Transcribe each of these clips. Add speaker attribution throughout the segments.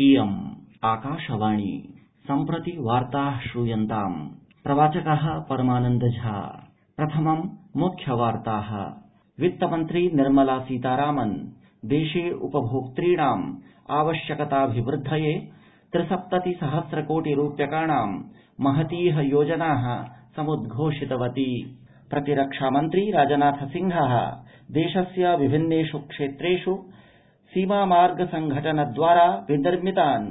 Speaker 1: इयम् आकाशवाणी। सम्प्रति वार्ताः श्रूयन्ताम्। प्रवाचकः परमानन्द झा। प्रथमम् मुख्यवार्ताः वित्तमन्त्री निर्मला सीतारामन्। देशे उपभोक्तॄणाम् आवश्यकताभिवृद्धये त्रिसप्तति सहस्र कोटि रूप्यकाणां महतीः योजनाः समुद्घोषितवती। प्रतिरक्षामन्त्री राजनाथ सिंहः देशस्य विभिन्नेष् क्षेत्रेष् सीमा मार्ग संघटन द्वारा विनिर्मितान्।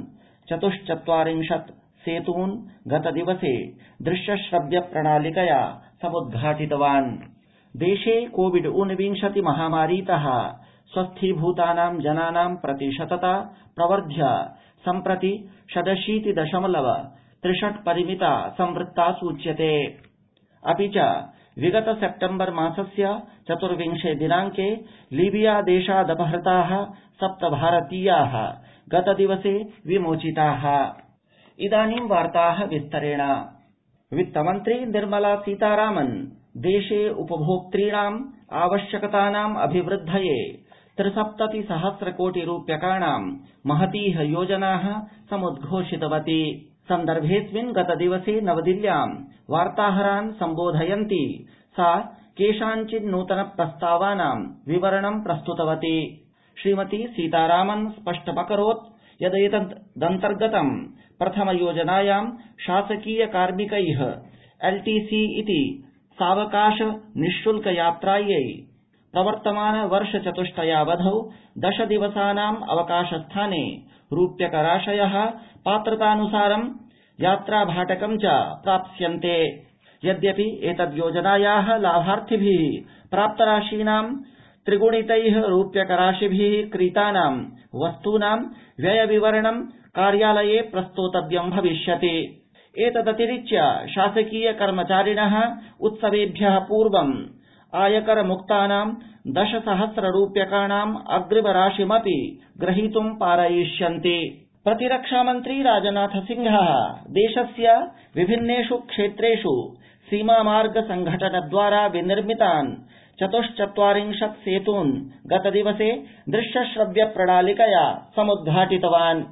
Speaker 1: चतुश्चत्वारिंशत् सेतून् गतदिवसे दृश्य श्रव्य प्रणालिकया समुद्घाटितवान्। देशे कोविड ऊनविंशति महामारीतः स्वस्थीभूतानां जनानां प्रतिशतता प्रवर्ध्य सम्प्रति षडशीति दशमलव त्रिषट् परिमिता संवृत्ता सूच्यते विगत सेप्टेम्बर मासस्य चतुर्विंशे दिनाङ्के लीबिया देशादपहृताः सप्त भारतीयाः गतदिवसे विमोचिताः वित्तमन्त्री निर्मला सीतारामन् देशे उपभोक्तॄणाम् आवश्यकतानाम् अभिवृद्धये त्रिसप्तति सहस्र कोटि रूप्यकाणां महतीः योजनाः समुद्घोषितवती। सन्दर्भेऽस्मिन् गतदिवसे नवदिल्ल्यां वार्ताहरान् सम्बोधयन्ती। सा केषाञ्चिन् नूतन प्रस्तावानां विवरणं प्रस्तुतवती। श्रीमती सीतारामन् स्पष्टमकरोत् यदेतदन्तर्गतं प्रथम योजनायां शासकीय कार्मिकैः एल्टीसी इति सावकाश निःशुल्क यात्रायै प्रवर्तमान वर्ष चतुष्टयावधौ दश दिवसानाम् अवकाशस्थाने रूप्यकराशयः पात्रतानुसारं यात्राभाटकं च प्राप्स्यन्ते। यद्यपि एतद्योजनायाः लाभार्थिभिः प्राप्तराशीनां, त्रिगुणितैः रूप्यकराशिभिः क्रीतानां वस्तूनां व्ययविवरणं कार्यालये प्रस्तोतव्यं भविष्यति। एतदतिरिच्य शासकीय कर्मचारिणः उत्सवेभ्यः पूर्वम् आयकर मुक्तानां दश सहस्र रूप्यकाणाम् अग्रिमराशिमपि ग्रहीतुं पारयिष्यन्ति। प्रतिरक्षामन्त्री राजनाथ सिंहः देशस्य विभिन्नेष् क्षेत्रेष् सीमा मार्ग संघटन द्वारा विनिर्मितान् चतुश्चत्वारिंशत् सेतून् गतदिवसे दृश्य श्रव्य प्रणालिकया समुद्घाटितवान्।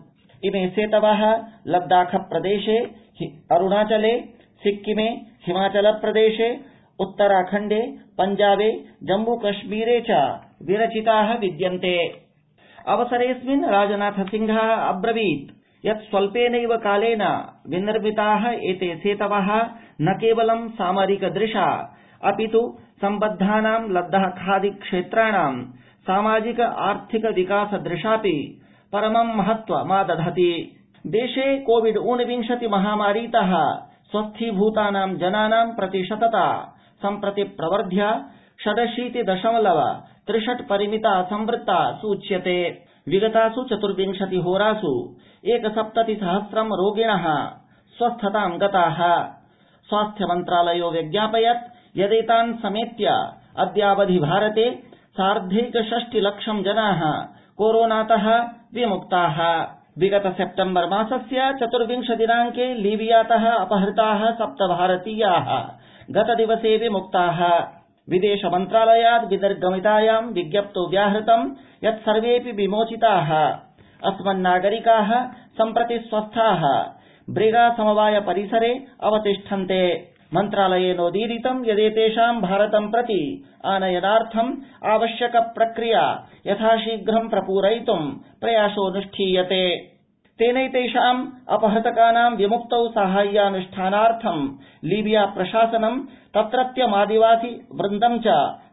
Speaker 1: इमे सेतवः लद्दाख प्रदेशे अरुणाचले, सिक्किमे हिमाचल प्रदेशे उत्तराखण्डे पञ्जाबे जम्मू कश्मीरे च विरचिताः विद्यन्ते। अवसरेऽस्मिन् राजनाथ सिंहः अब्रवीत्। यत् स्वल्पेनैव कालेन विनिर्मिताः एते सेतवः न केवलं सामरिक दृशा अपितु सम्बद्धानां लद्दाखादि क्षेत्राणां सामाजिक आर्थिक विकास दृशापि परमं महत्त्वमादधति देशे कोविड ऊनविंशति महामारीतः स्वस्थीभूतानां जनानां प्रतिशतता सम्प्रति प्रवर्ध्य षडशीति दशमलव त्रिषट् परिमिता संवृत्ता सूच्यते। विगतासु चतुर्विंशति होरासु एकसप्तति सहस्रं रोगिणः स्वस्थतां गताः। स्वास्थ्य मन्त्रालयो व्यज्ञापयत् यदेतान् समेत्य अद्यावधि भारते सार्धैक षष्टि लक्षं जनाः कोरोनातः विमुक्ताः। विगत सेप्टेम्बर मासस्य चतुर्विंश दिनाङ्के लीबियातः अपहृताः सप्त भारतीयाः गतदिवसे विमुक्ताः विदेश मन्त्रालयात् विनिर्गमितायां विज्ञप्तौ व्याहृतं यत् सर्वेऽपि विमोचिताः। अस्मन्नागरिकाः सम्प्रति स्वस्थाः। ब्रेगा समवाय परिसरे अवतिष्ठन्ते मन्त्रालयेनोदीरितं यदेतेषां भारतं प्रति आनयनार्थम् आवश्यक प्रक्रिया यथाशीघ्रं प्रपूरयितुं प्रयासोऽनुष्ठीयते तेनैतेषाम् अपहृतकानां विमुक्तौ साहाय्यानुष्ठानार्थं लीबिया प्रशासनं, तत्रत्यमादिवासि वृन्दं च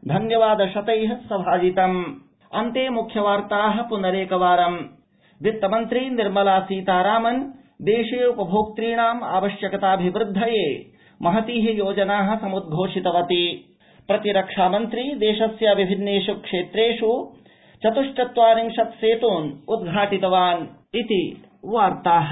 Speaker 1: धन्यवाद शतैः सभाजितम्। अन्ते मुख्यवार्ताः पुनरेकवारम्। वित्तमन्त्री निर्मला सीतारामन्, देशे उपभोक्तॄणाम् आवश्यकताभिवृद्धये महतीः योजनाः समुद्घोषितवती। प्रतिरक्षामन्त्री देशस्य विभिन्नेष् क्षेत्रेष् चतुश्चत्वारिंशत् सेतून् उद्घाटितवान् इति। वार्ताः